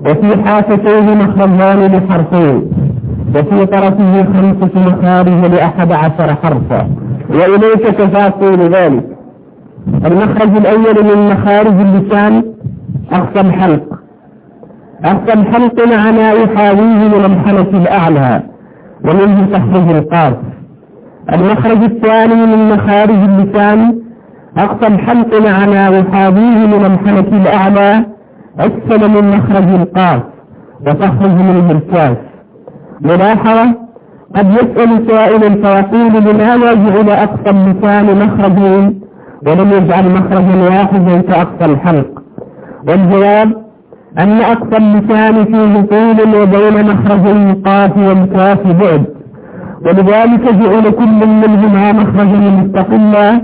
وفي حافتيه مخرجان لحرفين وفي طرفه خمسة مخارج لأحد عشر حرفا. وإليك تفاصيل ذلك. المخرج الأول من مخارج اللسان أقصى الحلق. أقصى الحلق معنى يحاويه من الحلق الأعلى ومنه تخرج القاف. المخرج الثاني من مخارج اللسان أقصى الحلق مع ما يحاذيه من الحنك الأعلى أسفل من مخرج القاف وتخرج منه الكاف ملاحظة قد يسأل سائل فيقول لماذا جعل أقصى اللسان مخرجين ولم يجعل مخرجا واحدا كأقصى الحلق. والجواب أن أقصى اللسان فيه طول وبين مخرج القاف والكاف بعد. ولذلك جعل كل منهما مخرجا مستقلا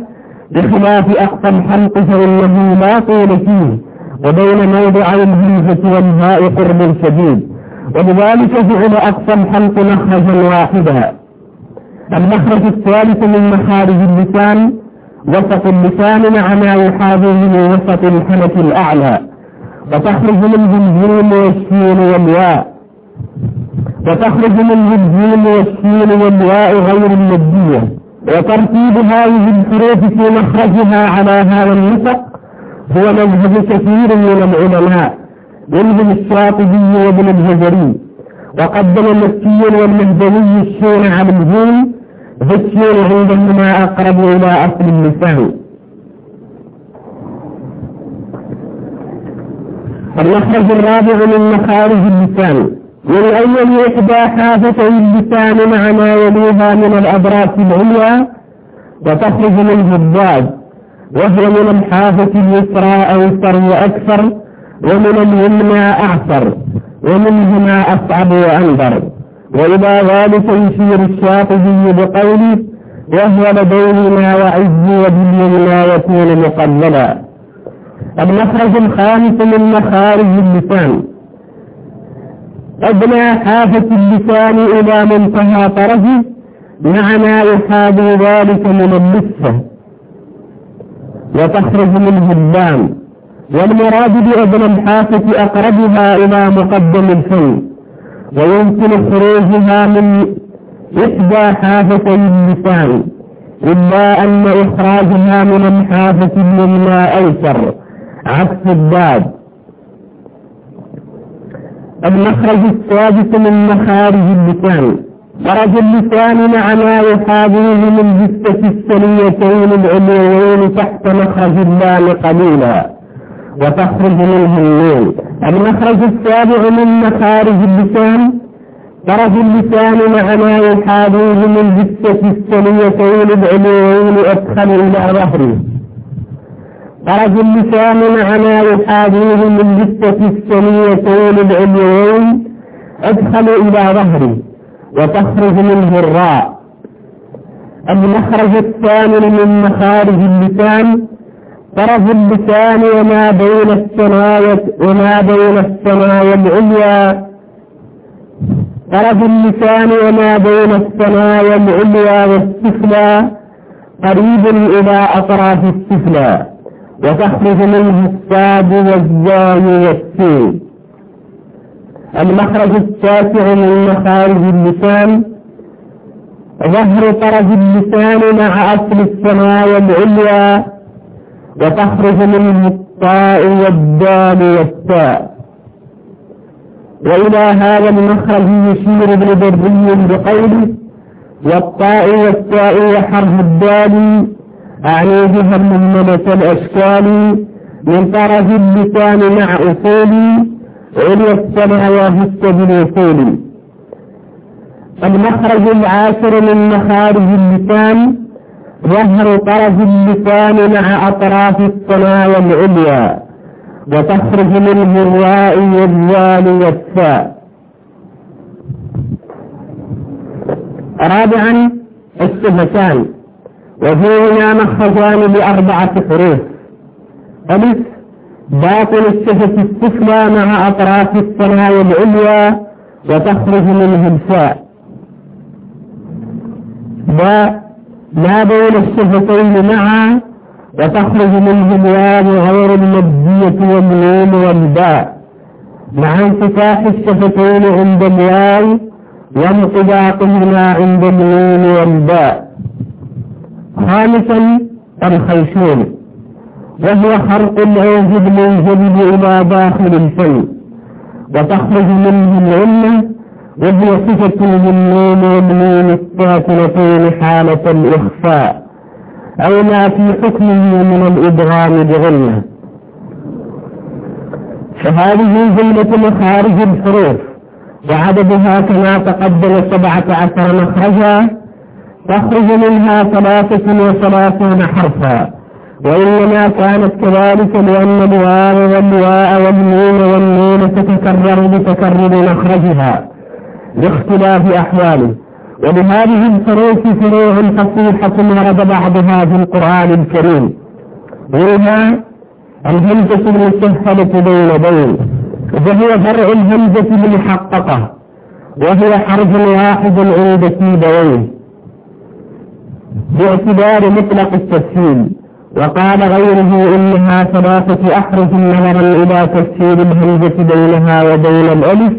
بخلاف أقصى الحلق فإنه لا طول فيه وبين موضع الهمزة والهاء قرب شديد. ولذلك جعل أقصى الحلق مخرجا واحدا. المخرج الثالث من مخارج اللسان وسط اللسان مع ما يحاذيه من وسط الحنك الأعلى. وتخرج منه الجيم والشين والياء. وتخرج منه الجيم والشين والياء غير المدية وترتيب هذه الحروف في مخرجها على هذا النسق هو مذهب كثير من العلماء منهم الشاطبي وابن الجزري وقدم المكي والمهدوي الشين على الجيم فالشين عندهما أقرب إلى أصل اللسان المخرج الرابع من مخارج اللسان والأول إحدى حافتي اللسان مع ما يليها من الأضراس العليا وتخرج منه الضاد وهي من الحافة اليسرى أيسر وأكثر ومن اليمنى أعسر ومنهما أصعب وأنذر وإلى ذلك يشير الشاطبي بقوله وهو لديهما وعز وباليمنى يكون مقللا. المخرج الخامس من مخارج اللسان. أدنى حافة اللسان إلى منتهى طرفه مع ما يحاذي ذلك من اللثة وتخرج منه اللام والمراد بأدنى الحافة أقربها إلى مقدم الفم ويمكن خروجها من إحدى حافتي اللسان إلا أن إخراجها من الحافة اليمنى أيسر عكس الداد. المخرج السادس من مخارج اللسان. خرج اللسان مع ما يحاذيه من جثة السنيتين العلويين تحت مخرج اللام قليلا. وتخرج منه النون المخرج السابع من مخارج اللسان. خرج اللسان مع ما يحاذيه من جثة السنيتين العلويين أدخل إلى ظهره. خرج اللسان ما يحاذيه من جثة السنيتين العليين أدخل إلى ظهري وتخرج منه الراء. المخرج الثامن من مخارج اللسان؟ طرف اللسان وما بين الثنايا وما بين الثنايا العليا. طرف اللسان وما بين الثنايا العليا والسفلى قريب إلى أطراف السفلى. وتخرج منه الصاد والزاي والسين المخرج التاسع من مخارج اللسان. ظهر طرف اللسان مع أصل الثنايا العليا وتخرج منه الطاء والدال والتاء. وإلى هذا المخرج يشير ابن بري بقوله والطاء والتاء وحرف الدال. أعني بها المهملة الأشكال من طرف اللسان مع أصول عليا السمع وهست بالوصول المخرج العاشر من مخارج اللسان ظهر طرف اللسان مع أطراف الصنايا العليا وتخرج منه الراء والذال والثاء. رابعا الصفتان وفيهما مخرجان لأربعة حروف. ألف باطن الشفة السفلى مع أطراف الثنايا العليا وتخرج منه الفاء. باء ما بين الشفتين معا وتخرج منه الواو غير المجزية والنون والباء. مع انفتاح الشفتين عند الواو وانطباقهما عند النون والباء. خامسا الخيشوم وهو خرق العوجب من جلد إلى داخل الفم وتخرج منه العلة وهي صفة للنون والنون الساكنتين حالة الإخفاء أو ما في حكمه من الإدغام بغنة فهذه جملة مخارج الحروف وعددها كما تقدم سبعة عشر مخرجا تخرج منها ثلاثة وثلاثون حرفا. وإنما كانت كذلك لأن الواو والواء والنون والنون تتكرر بتكرر مخرجها لاختلاف أحواله. ولهذه الحروف فروع فصيحة ورد بعضها في القرآن الكريم. منها الهمزة المسهلة بين بين وهو فرع الهمزة المحققة وهي حرف واحد عند سيبويه باعتبار مطلق التسهيل وقال غيره إنها ثلاثة أحرف نظرا إلى تسهيل الهمزة بينها وبين الألف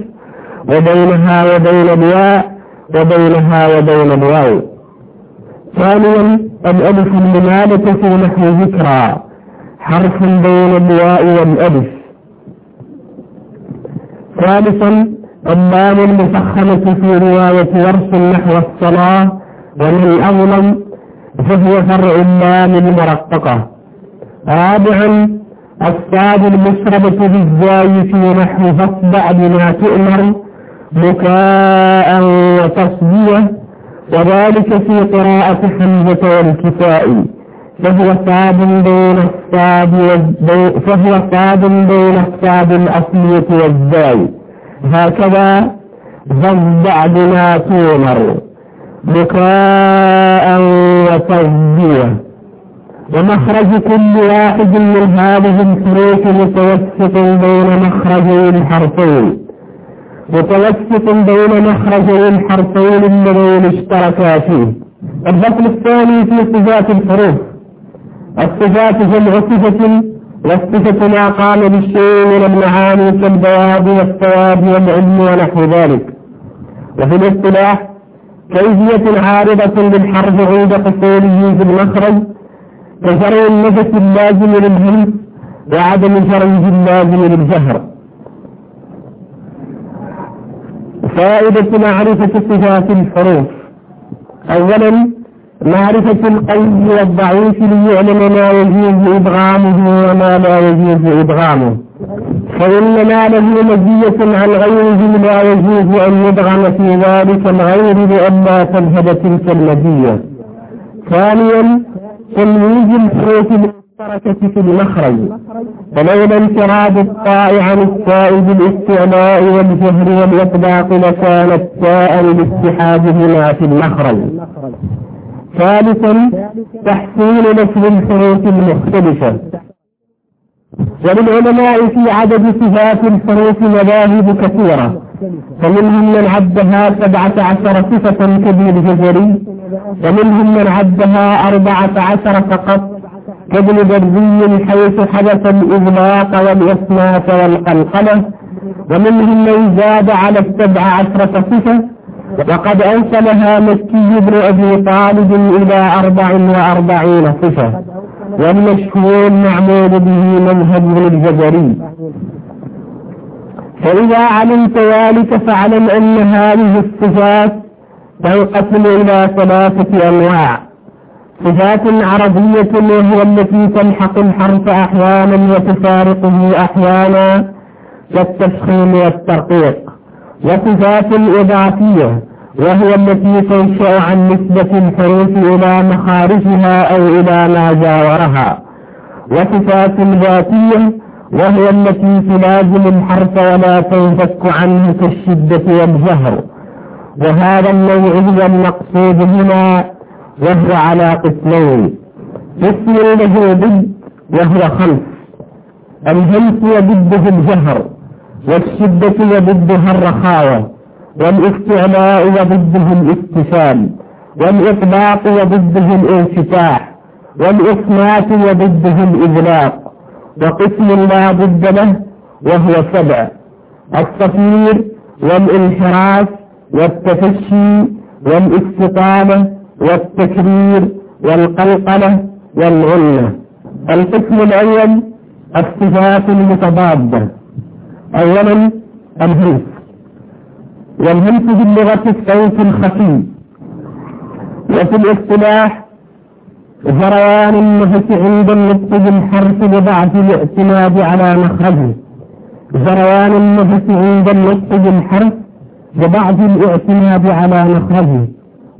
وبينها وبين الياء وبينها وبين الواو. ثانيا الألف المنالة في نحو ذكرى حرف بين الواء والألف. ثالثا اللام المفخمة في رواية ورش نحو الصلاة ومن أظلم فهو فرع اللام المرققة رابعا الصاد المشربة في نحو فاصدع بما تؤمر بكاء وتصدية. وذلك في قراءة حمزة والكفاء. فهو صاد بين الصاد فهو صاد بين الصاد الأصلية والزاي. هكذا فاصدع بما تؤمر. بكاء وتصدية ومخرج كل واحد من هذه الحروف متوسط بين مخرجي الحرفين متوسط بين مخرجي الحرفين اللذين اشتركا فيه. الفصل الثاني في صفات الحروف. الصفات جمع صفة والصفة ما قام بالشيء من المعاني كالبياض والثواب والعلم ونحو ذلك. وفي الاصطلاح كيفية عارضة للحرف عند حصوله في المخرج كشرع النفس اللازم للهمس وعدم شرعه اللازم للجهر. فائدة معرفة صفات الحروف. أولا معرفة القوي والضعيف ليعلم ما يجوز إدغامه وما لا يجوز إدغامه. فإن ما له مزية عن غيره لا يجوز أن يدغم في ذلك الغير لئلا تذهب تلك المزية. ثانيا تمييز الحروف المشتركة في المخرج. فلولا انفراد الطاء عن التاء بالاستعلاء والجهر والإطلاق لكانت تاء لاتحادهما في المخرج. ثالثا تحسين نسل الحروف المختلفة. وللعلماء في عدد صفات الحروف مذاهب كثيرة. فمنهم من عدها سبعة عشر صفة كابن الجزري ومنهم من عدها أربعة عشر فقط كابن برزي حيث حدث الإغلاق والإصناف والقلقلة. ومنهم من زاد على السبع عشرة صفة وقد أوصلها مكي بن أبي طالب إلى أربع وأربعين صفة والمشهور معمول به مذهب من الجزري. فإذا علمت ذلك فاعلم أن هذه الصفات تنقسم إلى ثلاثة أنواع. صفات عربية وهي التي تلحق الحرف أحيانا وتفارقه أحيانا كالتفخيم والترقيق. وصفات إضافية وهي التي تنشأ عن نسبة الحروف إلى مخارجها أو إلى ما جاورها. وصفات ذاتية وهي التي تلازم الحرف ولا تنفك عنه كالشدة والجهر وهذا النوع هو المقصود هنا وهو على قسمين قسم ضد وهو خلف. الهمس وضده الجهر والشدة وضدها الرخاوة والاستعلاء وضده الاستفال والإطلاق وضده الانفتاح والإصمات وضده الإذلاق وقسم لا ضد له وهو سبع الصفير والانحراف والتفشي والاستطالة والتكرير والقلقلة والغنة القسم الأول الصفات المتضادة. أولا الهمس والهمس في اللغة الصوت الخفي وفي الاصطلاح جريان النفس عند النطق بالحرف وضعف الاعتماد على مخرجه. جريان النفس عند النطق بالحرف وضعف الاعتماد على مخرجه.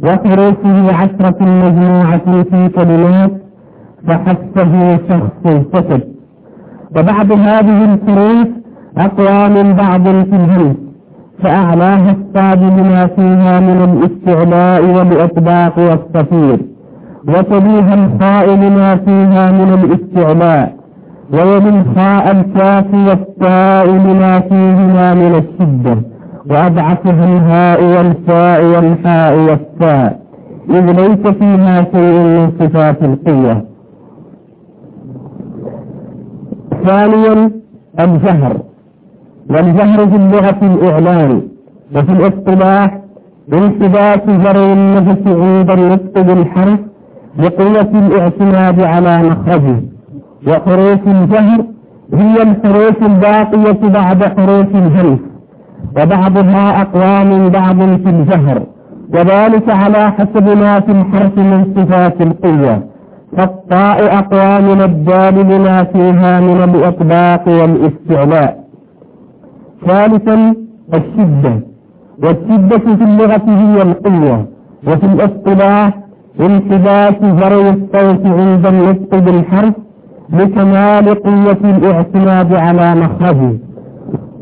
وحروفه عشرة مجموعة في كلمات فحسه شخص فسد وبعد هذه الحروف أقوى من بعض في الهمس فأعلاها الصاد لما فيها من الاستعلاء والإطباق والصفير وتليها الخاء لما فيها من الاستعلاء الخاء الكاف والتاء لما فيهما من الشدة وأضعفها الهاء والفاء والحاء والتاء إذ ليس فيها شيء من صفات القوة. ثانيا الجهر. والجهر في اللغة الإعلان وفي الاصطلاح انتباه جري النفس عند النطق بالحرف بقوة الاعتماد على مخرجه وحروف الجهر هي الحروف الباقية بعد حروف الهمس وبعضها أقوى من بعض في الجهر وذلك على حسب ما في الحرف من صفات القوة فالطاء أقوى من الدال لما فيها من الإطباق والاستعلاء. ثالثا الشدة. والشدة في اللغة هي القوة وفي الاصطلاح انحباس جري الصوت عند النطق بالحرف لكمال قوة الاعتماد على مخرجه.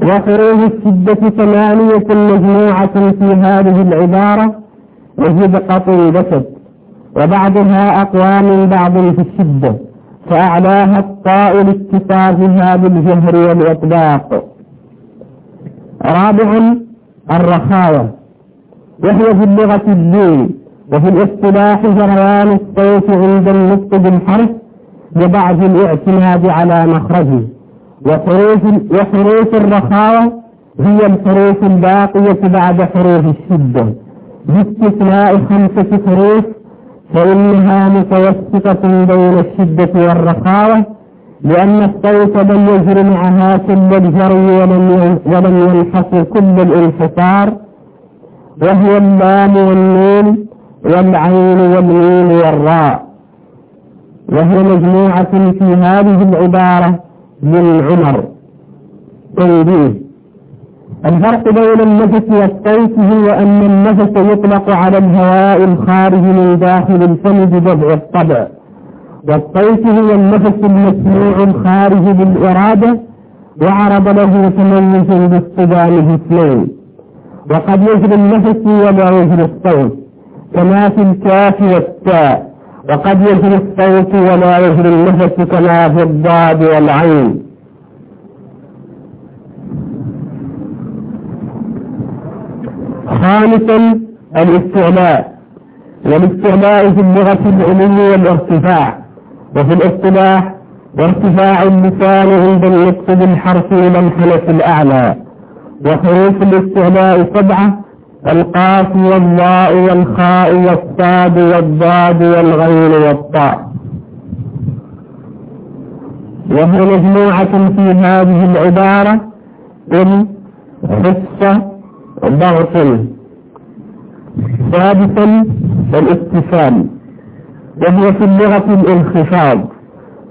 وحروف الشدة ثمانية مجموعة في هذه العبارة وزبقة بسد وبعضها أقوى من بعض في الشدة فأعلاها الطاء لاتصافها بالجهر والإطلاق. رابعا الرخاوة وهي في اللغة الدين وفي الاصطلاح جريان الصوت عند النطق بالحرف بضعف الاعتماد على مخرجه وحروف وحروف الرخاوة هي الحروف الباقية بعد حروف الشدة. باستثناء خمسة حروف فإنها متوسطة بين الشدة والرخاوة لأن الصوت لم يجر معها كل الجري ولم ولم ينحصر كل الانحصار وهي اللام والنون والعين والميم والراء. وهي مجموعة في هذه العبارة من عمر. تنبيه. الفرق بين النفس والصوت هو أن النفس يطلق على الهواء الخارج من داخل الفم بضبع الطبع. والصوت هو النفس المسموع الخارج بالإرادة وعرض له تميز باصطدامه اثنين وقد يجري النفس ولا يجري الصوت كما في الكاف والتاء. وقد يجري الصوت ولا يجري النفس كما في الضاد والعين. خامسا الاستعلاء والاستعلاء في اللغة العلو والارتفاع. وفي الاصطلاح وارتفاع اللسان عند النطق بالحرف إلى الحنف الأعلى وحروف الاستعلاء سبعة القاف والضاء والخاء والصاد والضاد والغين والطاء. وهي مجموعة في هذه العبارة إن حصة ضغط. سادسا الاتصال. وهو في اللغة الانخفاض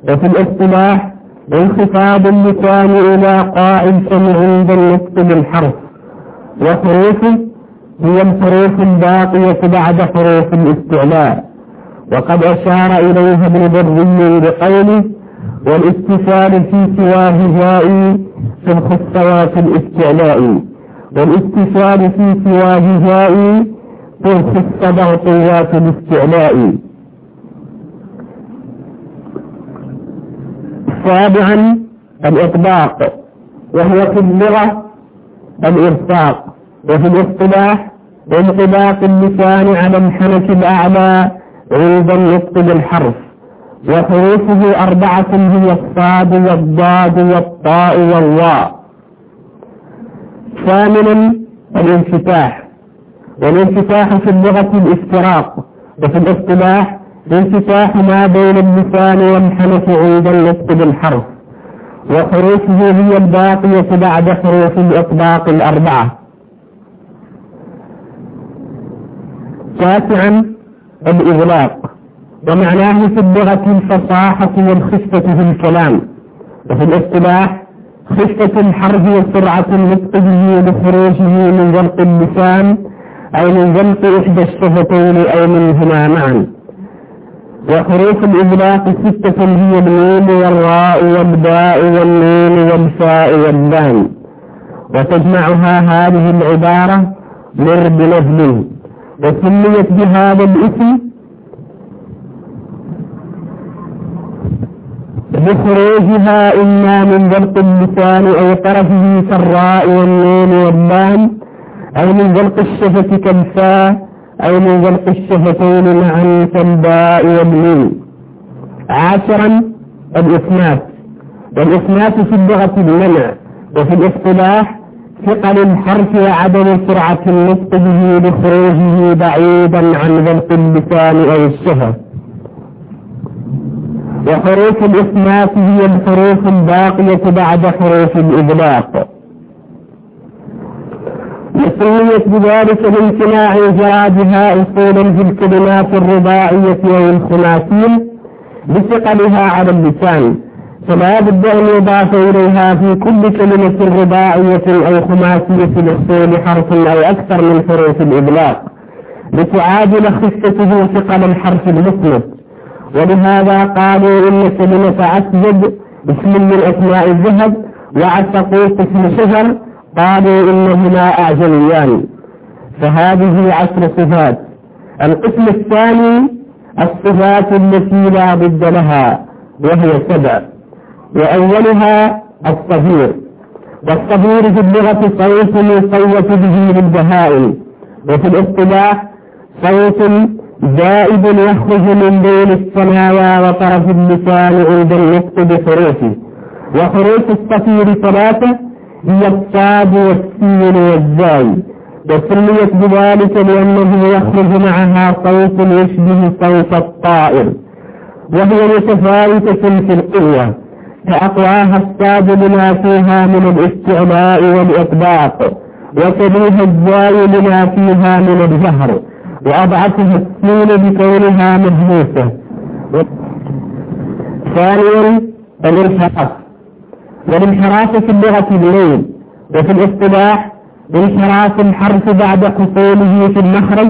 وفي الاصطلاح انخفاض اللسان إلى قاع الفم عند النطق بالحرف وحروفه هي الحروف الباقية بعد حروف الاستعلاء وقد أشار إليها ابن بري بقوله والاستفال في سواه جائي في الخصوات الاستعلاء والاستفال في سواه جائي في الخص ضغطيات الاستعلاء. سابعا الإطباق وهو في اللغة الإرفاق وفي الاصطلاح انطباق اللسان على الحنك الأعلى عند النطق بالحرف وحروفه أربعة هي الصاد والضاد والطاء والواء. ثامنا الانفتاح والانفتاح في اللغة الافتراق وفي الاصطلاح انفتاح ما بين اللسان والحنك عند النطق بالحرف. وحروفه هي الباقية بعد حروف الإطباق الأربعة. تاسعا الإغلاق. ومعناه في اللغة الفصاحة والخفة في الكلام. وفي الاصطلاح خفة الحرف وسرعة النطق به لخروجه من ذلق اللسان أو من ذلق إحدى الشفتين أو منهما معا. وحروف الإغلاق ستة هي الميم والراء والباء والنون والفاء واللام وتجمعها هذه العبارة مر بنزل وسميت بهذا الاسم بخروجها إما من ذلق اللسان أو طرفه كالراء والنون واللام أو من ذلق الشفة كالفاء أو من ذلق الشفتين معا كالباء والميم عاشرا الإثناث. والإثناث في اللغة المنع وفي الاصطلاح ثقل الحرف وعدم سرعة النطق به لخروجه بعيدا عن ذلق اللسان أو الشفة وحروف الإثناث هي الحروف الباقية بعد حروف الإغلاق. وسميت بذلك لامتناع إجرادها أصولا في الكلمات الرباعية أو الخماسية بثقلها على اللسان. فلا بد أن يضاف إليها في كل كلمة رباعية أو خماسية الأصول حرف أو أكثر من حروف الإبلاغ. لتعادل خفته ثقل الحرف المسند ولهذا قالوا إن كلمة أسجد اسم من أسماء الذهب وعسقوط اسم شجر قالوا إنهما أعجميان فهذه عشر صفات. القسم الثاني الصفات التي لا ضد لها وهي سبع. وأولها الصغير. والصغير في اللغة صوت يصوت به للبهائم. وفي الاصطلاح صوت زائد يخرج من بين الثنايا وطرف اللسان عند النطق بحروفه. وحروف الصفير ثلاثة هي الصاد والسين والزاي وسميت بذلك لأنه يخرج معها صوت يشبه صوت الطائر. وهي متفاوتة في القوة. فأقواها الصاد لما فيها من الاستعلاء والإطباق. وتليها الزاي لما فيها من الجهر. وأضعفها السين بكونها مهموسة ثانيا الانحراف والانحراف في اللغة الليل وفي الاصطلاح انحراف الحرف بعد حصوله في المخرج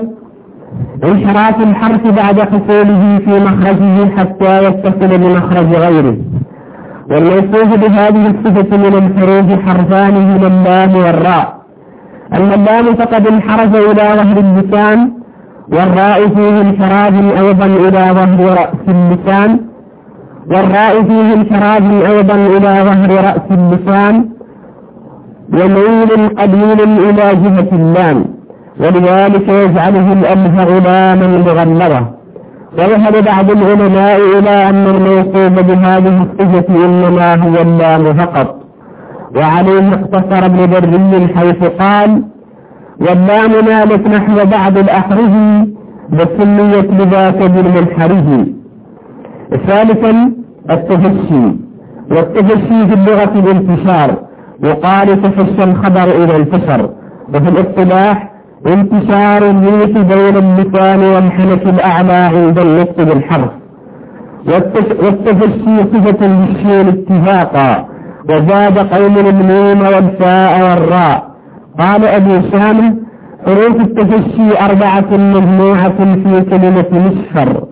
انحراف الحرف بعد حصوله في مخرجه حتى يتصل بمخرج غيره. والموصوف بهذه الصفة من الحروف حرفان من اللام والراء. أما اللام فقد انحرف إلى ظهر اللسان والراء فيه انحراف أيضا إلى ظهر رأس اللسان. والراء فيه انحراف أيضا إلى ظهر رأس اللسان وميل قليل إلى جهة اللام ولذلك يجعله الأمه غلاما مغلظة. وذهب بعض العلماء إلى أن الموصوف بهذه الصفة إنما هو اللام فقط. وعليه اقتصر ابن بري حيث قال واللام نالت نحو بعض الأحرف وسميت بذاك بالمنحره ثالثا التفشي والتفشي في اللغة الانتشار يقال تفشى الخبر إذا انتشر. وفي الاصطلاح انتشار الريح بين اللسان والحنك الأعلى عند النطق بالحرف. والتفشي صفة للشين اتفاقا. وزاد قوم الميم والفاء والراء. قال أبو سامة حروف التفشي أربعة مجموعة في كلمة مسفر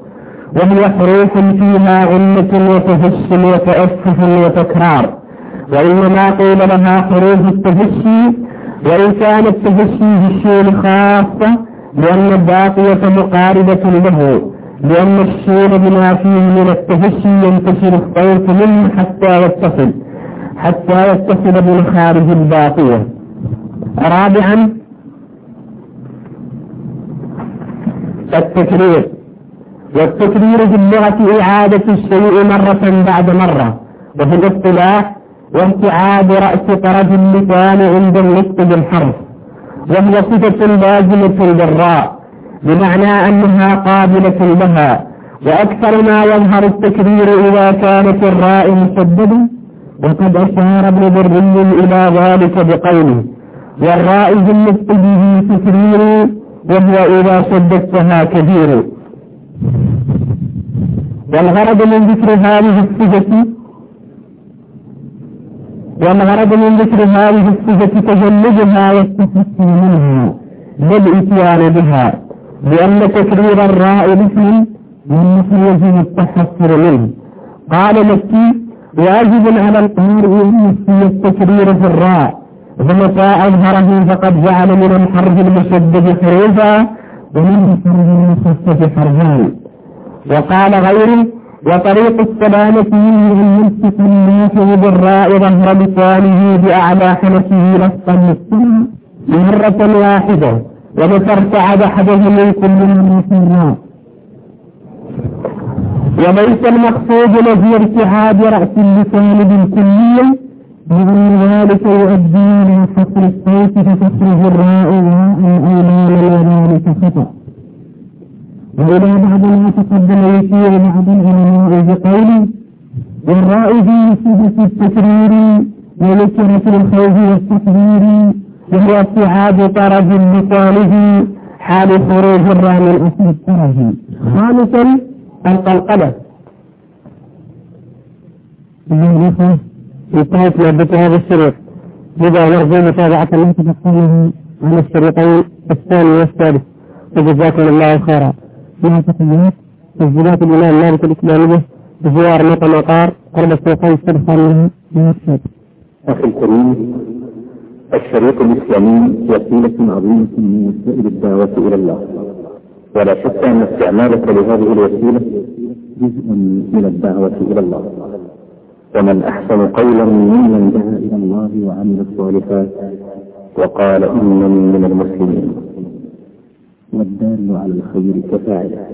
وهي حروف فيها غنة وتفش وتأسف وتكرار. وإنما قيل لها حروف التفشي وإن كان التفشي بالشين خاصة لأن الباقية مقاربة له لأن الشين بما فيه من التفشي ينتشر الصوت منه حتى يتصل حتى يتصل بالخارج الباقية. رابعا التكرير. والتكرير في اللغة إعادة الشيء مرة بعد مرة. وفي الاصطلاح وابتعاد رأس طرف اللسان عند النطق بالحرف. وهي صفة لازمة للراء بمعنى أنها قابلة لها. وأكثر ما يظهر التكرير إذا كانت الراء مسددة وقد أشار ابن بري إلى ذلك بقوله والراء في النطق به تكرير وهو إذا شددتها كثير والغرض من ذكر هذه الصفة والغرض من ذكر هذه الصفة تجنبها والتحسن منها بالإتيان بها لأن تكرير الراء باسم والنحو يجب التحسر منه. قال مكي واجب على القارئ أن يحصي التكرير في الراء فمتى أظهره فقد جعل من الحرف المشدد حروفا ومن الحرف المخفف حرفان وقال غيره وطريق السلامة منه أن يمسك الناس بالراء ظهر لسانه بأعلى حنكه مستمع مرة واحدة ومتى ارتعد أحدهم من كل مرة الراء وليس المقصود نفي ارتعاد رأس اللسان بالكلية لأن ذلك يؤدي إلى فصل الصوت فتخرج الراء واء أو لا ذلك خطأ. وإلى بعض ما تقدم يشير بعض العلماء بقوله والراء في صفة التكرير ونكرة الخوف والتكبير وهو ابتعاد طرف لسانه حال خروج الراء من أصل الطرف خامسا القلقلة انتهت مادة هذا الشريط. لذا نرجو متابعة ما تفصله عن الشريطين الثاني والثالث. وجزاكم الله خيرا. مع تحيات تسجيلات الإمام مالك الإسلامية بزوار مطى مطار قرب السوقين استدخل لها أخي الكريم الشريط الإسلامي وسيلة عظيمة من وسائل الدعوة إلى الله. ولا شك أن استعمالك لهذه الوسيلة جزء من الدعوة إلى الله. ومن أحسن قولا ممن دعا إلى الله وعمل الصالحات وقال إنني من المسلمين. والدال على الخير كفاعله.